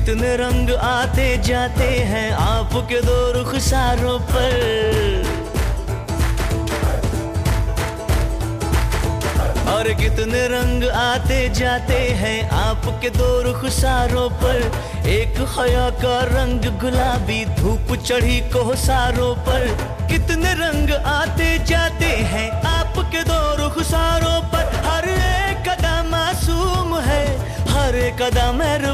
कितने रंग आते जाते हैं आपके दो रुखसारों पर। और कितने रंग आते जाते हैं आपके दो रुखसारों पर। एक हया का रंग गुलाबी, धूप चढ़ी कोहसारों पर। कितने रंग आते जाते हैं आपके दो रुखसारों पर। हर एक कदम मासूम है, हर एक कदम मेहरबान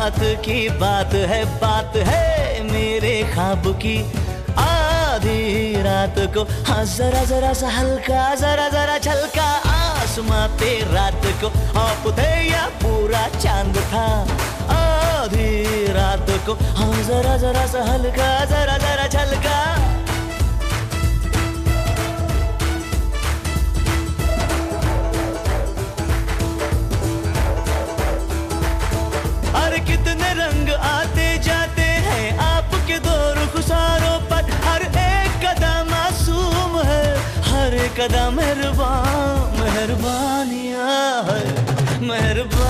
रात की बात है बात है मेरे ख्वाब की। आधी रात को हाँ जरा जरा सा हल्का, जरा जरा छलका। आसमां पे रात को, आप थे या पूरा चाँद था। आधी रात को हाँ जरा जरा सा हल्का, जरा जरा छलका। कदम मेहरबान मेहरबानिया मेहरबानिया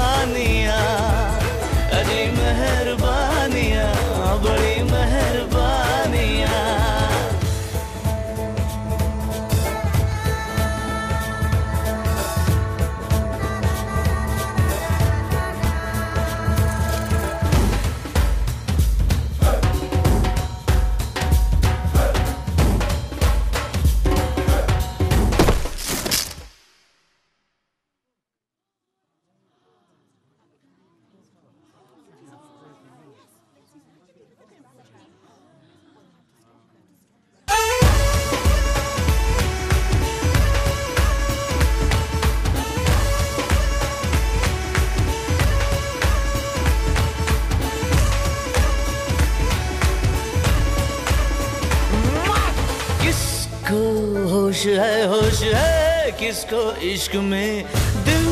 होश है होश है, किसको इश्क में? दिल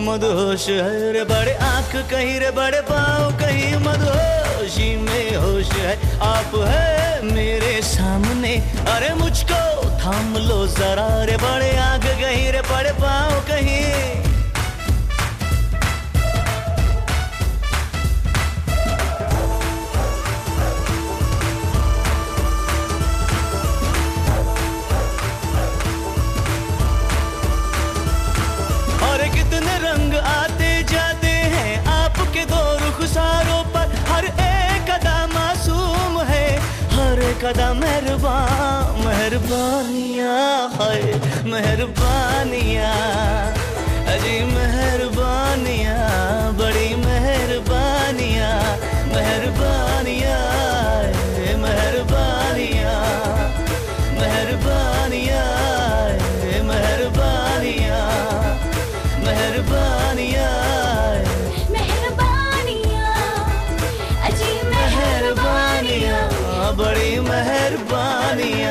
मदहोश है, रे बड़े आँख कहीं, रे बड़े पाँव कहीं मदहोशी में होश है। आप है मेरे सामने, अरे मुझको थाम लो जरा, रे बड़े आँख कहीं, रे बड़े पाँव कहीं। कदा मेहरबा मेहरबानिया है मेहरबानिया। अजी मेहरबान money